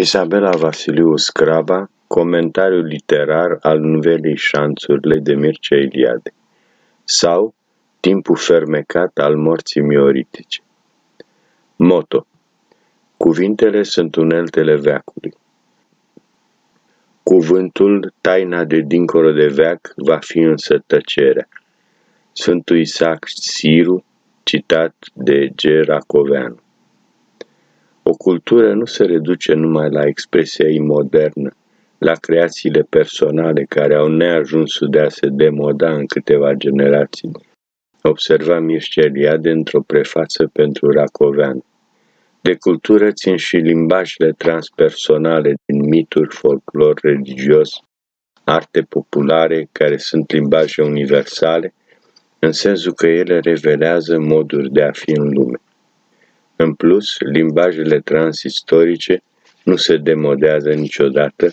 Isabela Vasiliu Scraba, comentariu literar al nuvelei Șanțurile de Mircea Eliade sau Timpul fermecat al morții mioritice. Moto Cuvintele sunt uneltele veacului. Cuvântul, taina de dincolo de veac, va fi însă tăcerea. Sfântul Isaac Siru, citat de G. Racoveanu. O cultură nu se reduce numai la expresia ei modernă, la creațiile personale care au neajunsul de a se demoda în câteva generații, observa Mircea Eliade într-o prefață pentru Racovean. De cultură țin și limbajele transpersonale din mituri, folclor religios, arte populare, care sunt limbaje universale, în sensul că ele revelează moduri de a fi în lume. În plus, limbajele transistorice nu se demodează niciodată,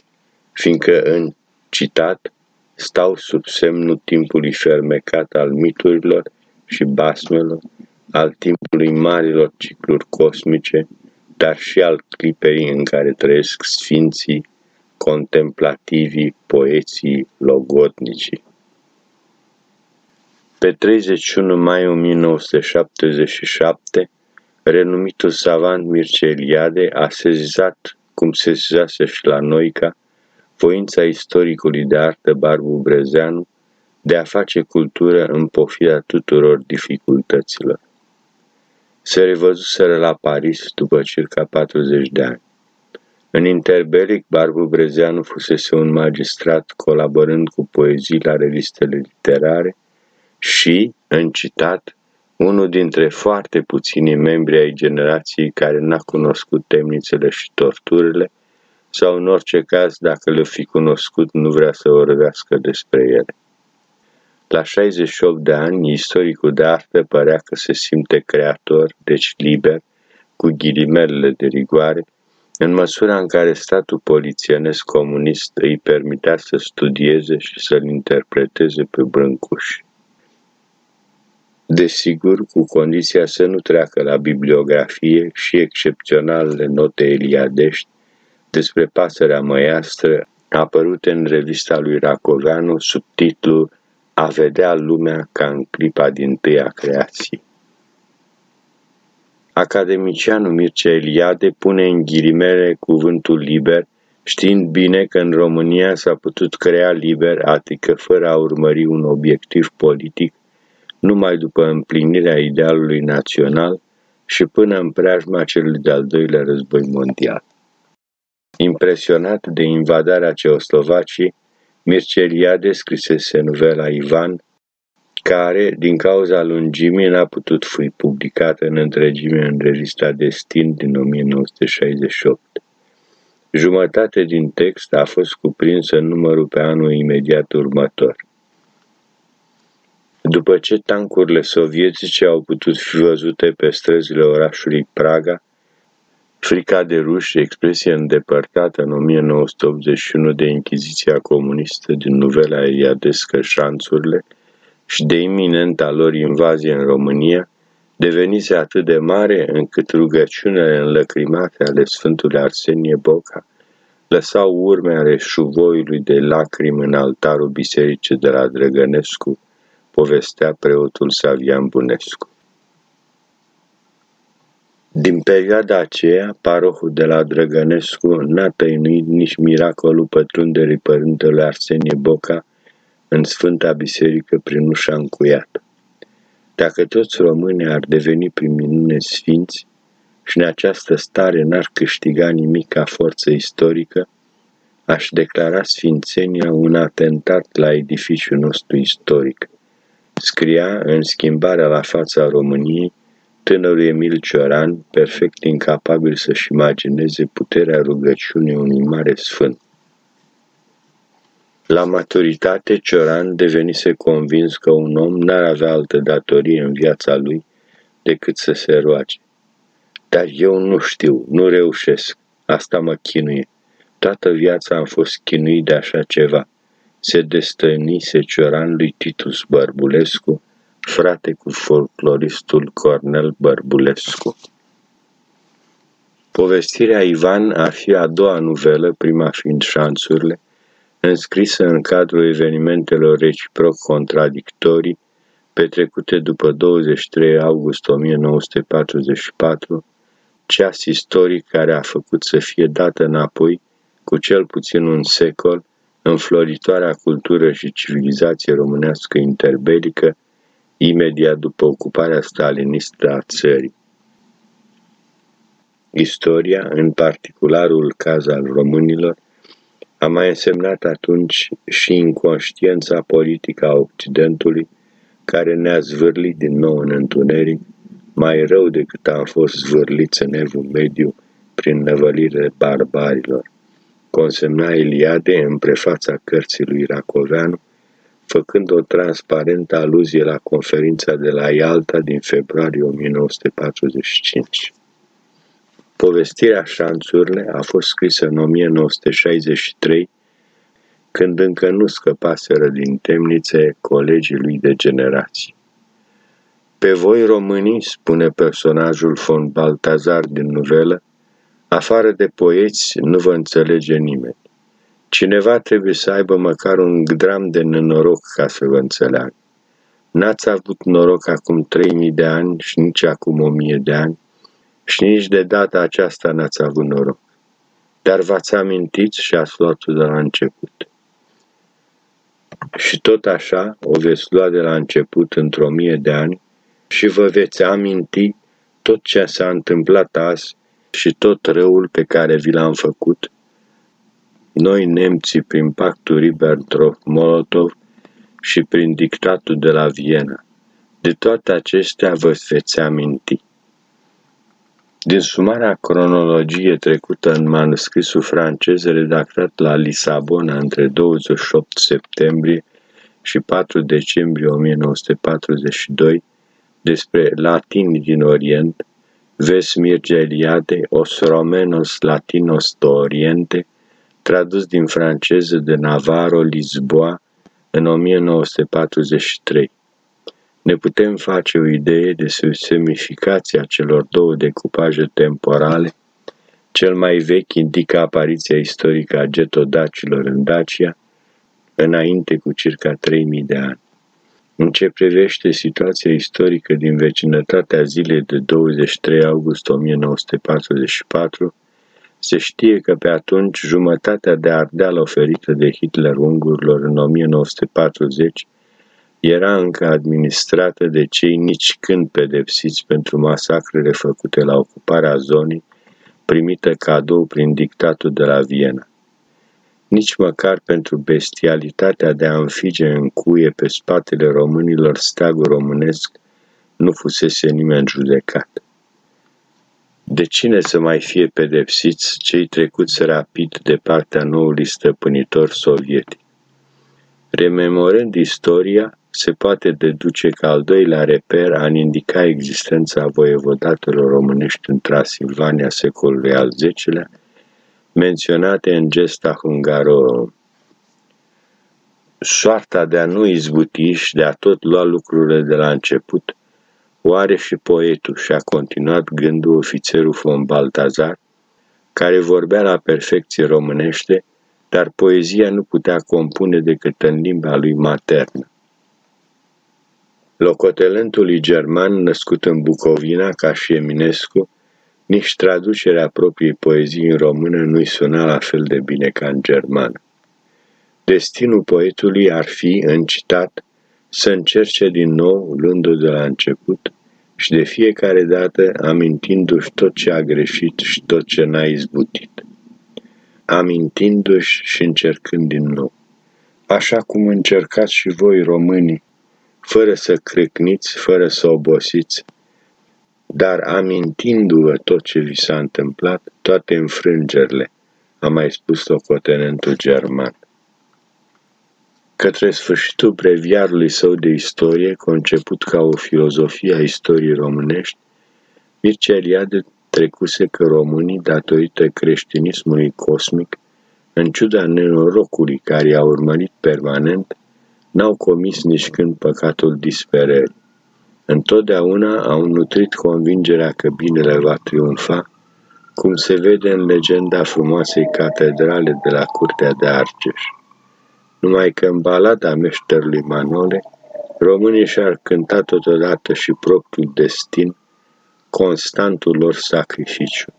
fiindcă în citat stau sub semnul timpului fermecat al miturilor și basmelor, al timpului marilor cicluri cosmice, dar și al clipei în care trăiesc sfinții, contemplativii, poeții, logodnicii. Pe 31 mai 1977, renumitul savant Mircea Eliade a sezizat, cum se sezizase și la Noica, voința istoricului de artă Barbu Brezeanu de a face cultură în pofida tuturor dificultăților. Se revăzuseră la Paris după circa 40 de ani. În interbelic, Barbu Brezeanu fusese un magistrat colaborând cu poezii la revistele literare și, în citat, unul dintre foarte puțini membri ai generației care n-a cunoscut temnițele și torturile, sau în orice caz, dacă le-o fi cunoscut, nu vrea să vorbească despre ele. La 68 de ani, istoricul de artă părea că se simte creator, deci liber, cu ghilimelele de rigoare, în măsura în care statul polițienesc comunist îi permitea să studieze și să-l interpreteze pe Brâncuși. Desigur, cu condiția să nu treacă la bibliografie și excepționalele note eliadești despre pasărea măiastră apărute în revista lui Racoveanu sub titlul A vedea lumea ca în clipa din tâia creației. Academicianul Mircea Eliade pune în ghilimele cuvântul liber, știind bine că în România s-a putut crea liber, adică fără a urmări un obiectiv politic, numai după împlinirea idealului național și până în preajma celui de-al doilea război mondial. Impresionat de invadarea Ceoslovacii, Mircea Eliade scrisese novela Ivan, care, din cauza lungimii, n-a putut fi publicată în întregime în revista Destin din 1968. Jumătate din text a fost cuprinsă în numărul pe anul imediat următor. După ce tancurile sovietice au putut fi văzute pe străzile orașului Praga, frica de ruși, expresie îndepărtată în 1981 de Inchiziția comunistă din novela Eliadescă Șanțurile și de iminenta lor invazie în România, devenise atât de mare încât rugăciunile înlăcrimate ale Sfântului Arsenie Boca lăsau urme ale șuvoiului de lacrimi în altarul bisericii de la Drăgănescu, povestea preotul Savian Bunescu. Din perioada aceea, parohul de la Drăgănescu n-a tăinuit nici miracolul pătrunderii părintelui Arsenie Boca în Sfânta Biserică prin ușa încuiată. Dacă toți românii ar deveni prin minune sfinți și în această stare n-ar câștiga nimic ca forță istorică, aș declara sfințenia un atentat la edificiul nostru istoric, Scria în schimbarea la fața României tânărul Emil Cioran, perfect incapabil să-și imagineze puterea rugăciunii unui mare sfânt. La maturitate, Cioran devenise convins că un om n-ar avea altă datorie în viața lui decât să se roage. Dar eu nu știu, nu reușesc, asta mă chinuie. Toată viața am fost chinuit de așa ceva se destăinise Cioran lui Titus Bărbulescu, frate cu folcloristul Cornel Bărbulescu. Povestirea Ivan ar fi a doua novelă, prima fiind Șanțurile, înscrisă în cadrul evenimentelor reciproc contradictorii petrecute după 23 august 1944, ceas istoric care a făcut să fie dată înapoi cu cel puțin un secol înfloritoarea cultură și civilizație românească interbelică imediat după ocuparea stalinistă a țării. Istoria, în particularul caz al românilor, a mai însemnat atunci și inconștiența politică a Occidentului, care ne-a zvârlit din nou în întuneric, mai rău decât am fost zvârliți în evul mediu prin năvălirile barbarilor. Consemna Iliade în prefața cărții lui Racoveanu, făcând o transparentă aluzie la conferința de la Ialta din februarie 1945. Povestirea Șanțurile a fost scrisă în 1963, când încă nu scăpaseră din temnițe colegii lui de generații. Pe voi românii, spune personajul von Baltazar din novelă, afară de poeți nu vă înțelege nimeni. Cineva trebuie să aibă măcar un dram de nenoroc ca să vă înțeleagă. N-ați avut noroc acum 3000 de ani și nici acum 1000 de ani și nici de data aceasta n-ați avut noroc. Dar v-ați amintit și ați luat-o de la început. Și tot așa o veți lua de la început într-o mie de ani și vă veți aminti tot ce s-a întâmplat azi și tot răul pe care vi l-am făcut noi nemții prin pactul Ribbentrop-Molotov și prin dictatul de la Viena. De toate acestea vă veți aminti. Din sumarea cronologie trecută în manuscrisul francez redactat la Lisabona între 28 septembrie și 4 decembrie 1942 despre latini din Orient, Ves Mircea Eliade, Os Romenos Latinos do Oriente, tradus din franceză de Navarro Lisboa în 1943. Ne putem face o idee de semnificația celor două decupaje temporale. Cel mai vechi indică apariția istorică a getodacilor în Dacia, înainte cu circa 3000 de ani. În ce privește situația istorică din vecinătatea zilei de 23 august 1944, se știe că pe atunci jumătatea de ardeală oferită de Hitler ungurilor în 1940 era încă administrată de cei nici când pedepsiți pentru masacrele făcute la ocuparea zonei, primită cadou prin dictatul de la Viena. Nici măcar pentru bestialitatea de a înfige în cuie pe spatele românilor steagul românesc nu fusese nimeni judecat. De cine să mai fie pedepsiți cei trecuți rapid de partea noului stăpânitor sovietic? Rememorând istoria, se poate deduce că al doilea reper a indica existența voievodatelor românești în Transilvania secolului al X-lea, menționate în gesta hungaro Soarta de a nu izbuti și de a tot lua lucrurile de la început, Oare și poetul și-a continuat gândul ofițerul von Baltazar, care vorbea la perfecție românește, dar poezia nu putea compune decât în limba lui maternă. Locotelentului german născut în Bucovina ca și Eminescu, nici traducerea propriei poezii în română nu-i suna la fel de bine ca în germană. Destinul poetului ar fi, în citat, să încerce din nou, luându de la început, și de fiecare dată amintindu-și tot ce a greșit și tot ce n-a izbutit. Amintindu-și și încercând din nou. Așa cum încercați și voi românii, fără să crecniți, fără să obosiți, dar amintindu-vă tot ce vi s-a întâmplat, toate înfrângerile, a mai spus locotenentul german. Către sfârșitul breviarului său de istorie, conceput ca o filozofie a istoriei românești, Mircea Eliade trecuse că românii, datorită creștinismului cosmic, în ciuda nenorocului care i-a urmărit permanent, n-au comis nici când păcatul disperării. Întotdeauna au nutrit convingerea că binele va triumfa, cum se vede în legenda frumoasei catedrale de la Curtea de Argeș. Numai că în balada meșterului Manole, românii și-ar cânta totodată și propriul destin, constantul lor sacrificiu.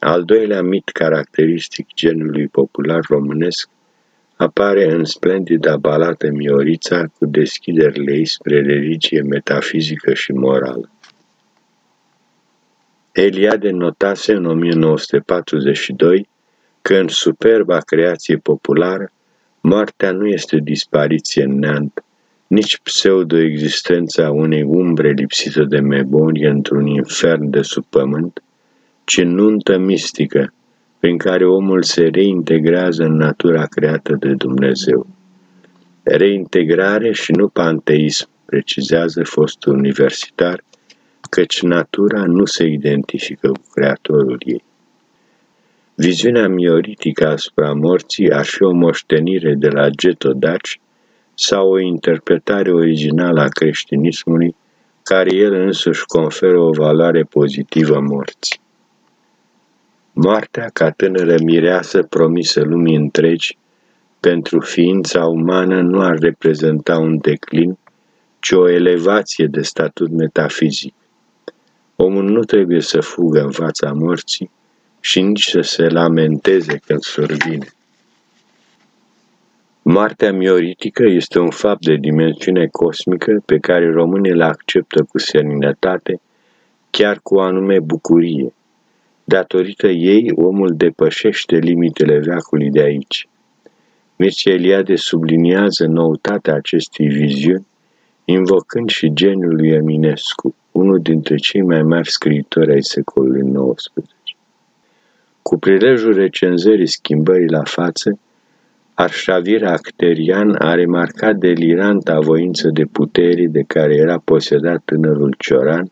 Al doilea mit caracteristic genului popular românesc apare în splendida balată Miorița cu deschiderile ei spre religie metafizică și morală. Eliade notase în 1942 că în superba creație populară, moartea nu este dispariție în neant, nici pseudo-existența unei umbre lipsită de memorie într-un infern de sub pământ, ci nuntă mistică, prin care omul se reintegrează în natura creată de Dumnezeu. Reintegrare și nu panteism, precizează fostul universitar, căci natura nu se identifică cu creatorul ei. Viziunea mioritică asupra morții ar fi o moștenire de la Geto Daci sau o interpretare originală a creștinismului, care el însuși conferă o valoare pozitivă morții. Moartea ca tânără mireasă promisă lumii întregi, pentru ființa umană nu ar reprezenta un declin, ci o elevație de statut metafizic. Omul nu trebuie să fugă în fața morții și nici să se lamenteze când survine. Moartea mioritică este un fapt de dimensiune cosmică pe care românii îl acceptă cu seninătate, chiar cu o anume bucurie. Datorită ei, omul depășește limitele veacului de aici. Mircea Eliade subliniază noutatea acestei viziuni, invocând și geniul lui Eminescu, unul dintre cei mai mari scriitori ai secolului XIX. Cu prilejul recenzării schimbării la față, Arșavir Acterian a remarcat deliranta voință de putere de care era posedat tânărul Cioran,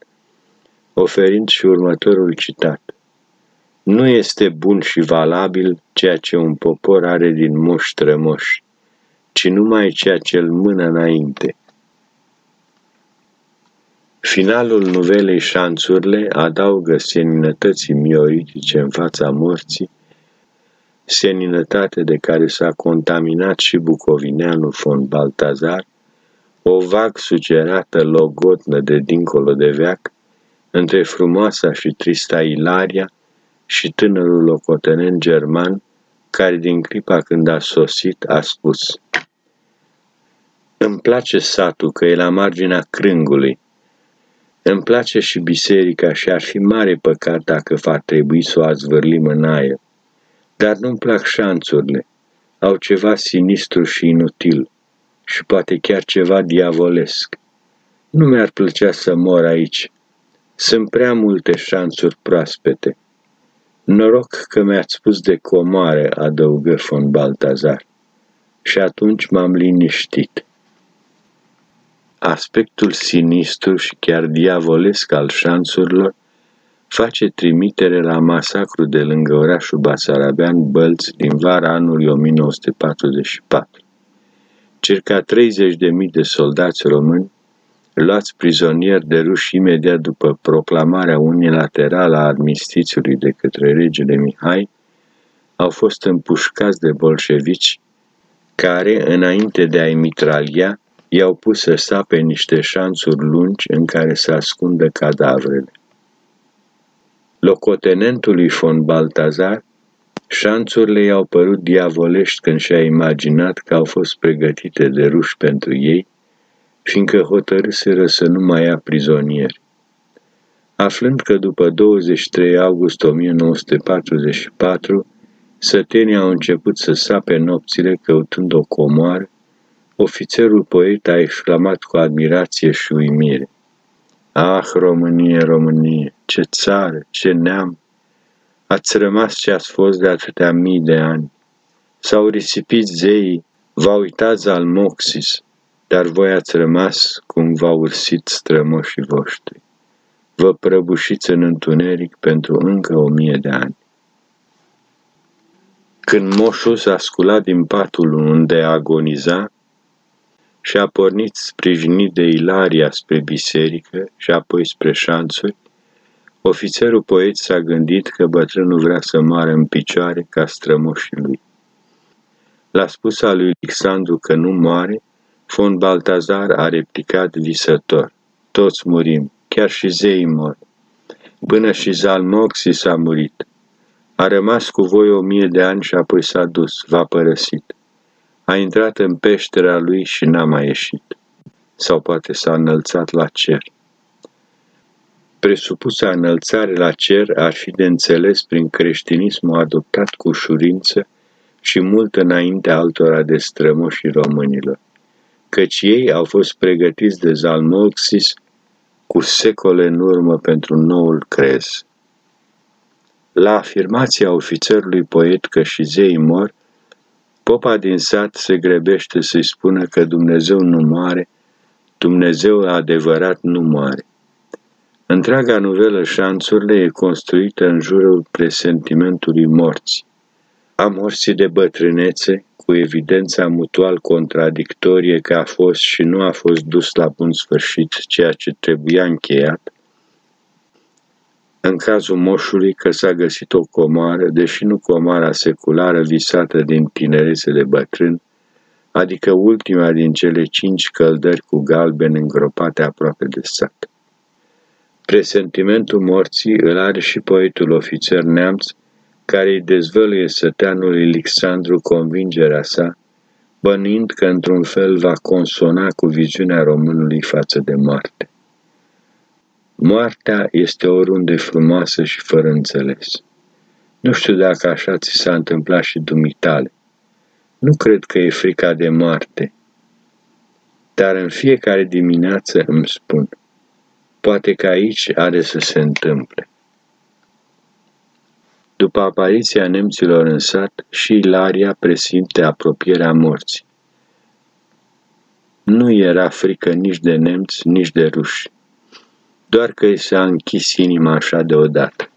oferind și următorul citat. Nu este bun și valabil ceea ce un popor are din moș strămoși, ci numai ceea ce îl mână înainte. Finalul nuvelei Șanțurile adaugă seninătății mioritice în fața morții, seninătate de care s-a contaminat și bucovineanul von Baltazar, o vag sugerată logotnă de dincolo de veac, între frumoasa și trista Ilaria și tânărul locotenent german, care din clipa când a sosit a spus Îmi place satul că e la marginea crângului, îmi place și biserica și ar fi mare păcat dacă va trebui să o azvârlim în aer. Dar nu-mi plac șanțurile. Au ceva sinistru și inutil și poate chiar ceva diavolesc. Nu mi-ar plăcea să mor aici. Sunt prea multe șanțuri proaspete. Noroc că mi-ați spus de comoare, adăugă von Baltazar. Și atunci m-am liniștit. Aspectul sinistru și chiar diavolesc al șansurilor face trimitere la masacru de lângă orașul Basarabean Bălți din vara anului 1944. Circa 30.000 de soldați români, luați prizonieri de ruși imediat după proclamarea unilaterală a armistițiului de către regele Mihai, au fost împușcați de bolșevici care, înainte de a-i mitralia, i-au pus să sape niște șanțuri lungi în care să ascundă cadavrele. Locotenentului von Baltazar, șanțurile i-au părut diavolești când și-a imaginat că au fost pregătite de ruși pentru ei, fiindcă hotărâseră să nu mai ia prizonieri. Aflând că după 23 august 1944, sătenii au început să sape nopțile căutând o comoară, Ofițerul poet a exclamat cu admirație și uimire. Ah, Românie, Românie, ce țară, ce neam! Ați rămas ce ați fost de atâtea mii de ani. S-au risipit zeii, v-a uitat al Moxis, dar voi ați rămas cum v-au ursit strămoșii voștri. Vă prăbușiți în întuneric pentru încă o mie de ani. Când moșul s-a sculat din patul unde agoniza, și a pornit sprijinit de Ilaria spre biserică și apoi spre șanțuri, Ofițerul poet s-a gândit că bătrânul vrea să moară în picioare ca strămoșii lui. La spusa lui Alexandru că nu moare, Fon Baltazar a replicat visător. Toți murim, chiar și zeii mor. Până și Zalmoxi s-a murit. A rămas cu voi o mie de ani și apoi s-a dus, v-a părăsit. A intrat în peștera lui și n-a mai ieșit. Sau poate s-a înălțat la cer. Presupusa înălțare la cer ar fi de înțeles prin creștinismul adoptat cu ușurință și mult înainte altora de strămoșii românilor, căci ei au fost pregătiți de Zalmoxis cu secole în urmă pentru noul crez. La afirmația ofițerului poet că și zeii mor, popa din sat se grebește să-i spună că Dumnezeu nu moare, Dumnezeu adevărat nu moare. Întreaga novelă Șanțurile e construită în jurul presentimentului morții. A morții de bătrânețe, cu evidența mutual contradictorie că a fost și nu a fost dus la bun sfârșit ceea ce trebuia încheiat, în cazul moșului că s-a găsit o comoară, deși nu comoara seculară visată din tinerețe de bătrân, adică ultima din cele cinci căldări cu galben îngropate aproape de sat. Presentimentul morții îl are și poetul ofițer neamț, care îi dezvăluie săteanului Alexandru convingerea sa, bănuind că într-un fel va consona cu viziunea românului față de moarte. Moartea este oriunde frumoasă și fără înțeles. Nu știu dacă așa ți s-a întâmplat și dumitale. Nu cred că e frica de moarte, dar în fiecare dimineață îmi spun, poate că aici are să se întâmple. După apariția nemților în sat, și Ilaria presimte apropierea morții. Nu era frică nici de nemți, nici de ruși, doar că i s-a închis inima așa deodată.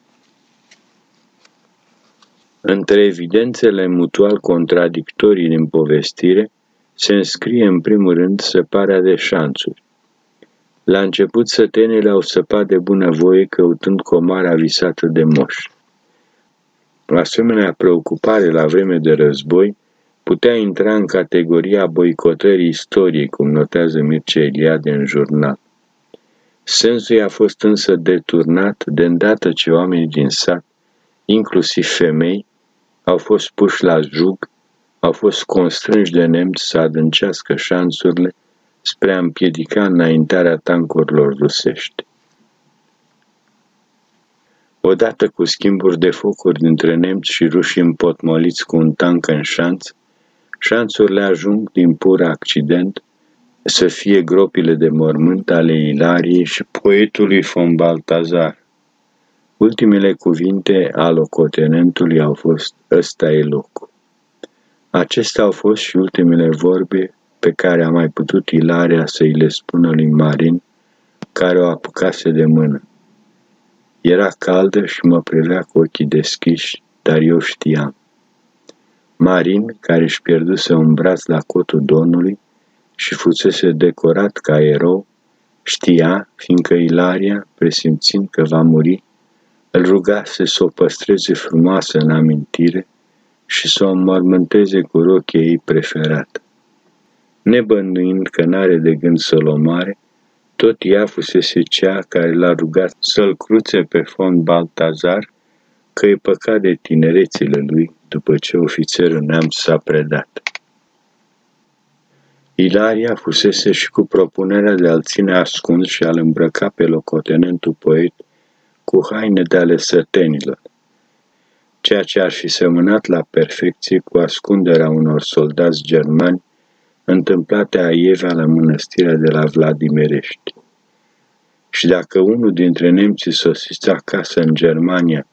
Între evidențele mutual contradictorii din povestire se înscrie în primul rând săparea de șanțuri. La început sătenele au săpat de bunăvoie căutând comara visată de moși. Asemenea preocupare la vreme de război putea intra în categoria boicotării istoriei, cum notează Mircea Eliade în jurnal. Sensul a fost însă deturnat de îndată ce oamenii din sat, inclusiv femei, au fost puși la jug, au fost constrânși de nemți să adâncească șanțurile spre a împiedica înaintarea tancurilor rusești. Odată cu schimburi de focuri dintre nemți și ruși împotmoliți cu un tank în șanț, șanțurile ajung din pur accident să fie gropile de mormânt ale Ilariei și poetului von Baltazar. Ultimele cuvinte al locotenentului au fost Ăsta e locul. Acestea au fost și ultimele vorbe pe care a mai putut Ilaria să îi le spună lui Marin, care o apucase de mână. Era caldă și mă privea cu ochii deschiși, dar eu știam. Marin, care își pierduse un braț la cotul Domnului și fusese decorat ca erou, știa, fiindcă Ilaria, presimțind că va muri, îl rugase să o păstreze frumoasă în amintire și să o înmormânteze cu rochia ei preferată. Nebănuind că n-are de gând să-l omoare, tot ea fusese cea care l-a rugat să-l cruțe pe fond Baltazar, că e păcat de tinerețile lui după ce ofițerul neamț s-a predat. Ilaria fusese și cu propunerea de a-l ține ascuns și a-l îmbrăca pe locotenentul poet cu haine de ale sătenilor, ceea ce ar fi semănat la perfecție cu ascunderea unor soldați germani întâmplate aievea la mănăstirea de la Vladimirești. Și dacă unul dintre nemții sosiți acasă în Germania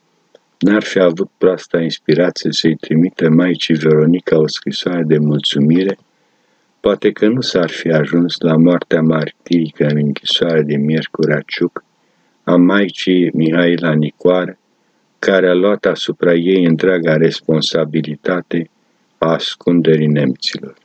n-ar fi avut proasta inspirație să-i trimite Maicii Veronica o scrisoare de mulțumire, poate că nu s-ar fi ajuns la moartea martirică în închisoare de Miercuri Aciuc a Maicii Mihaila Nicoare, care a luat asupra ei întreaga responsabilitate a ascunderii nemților.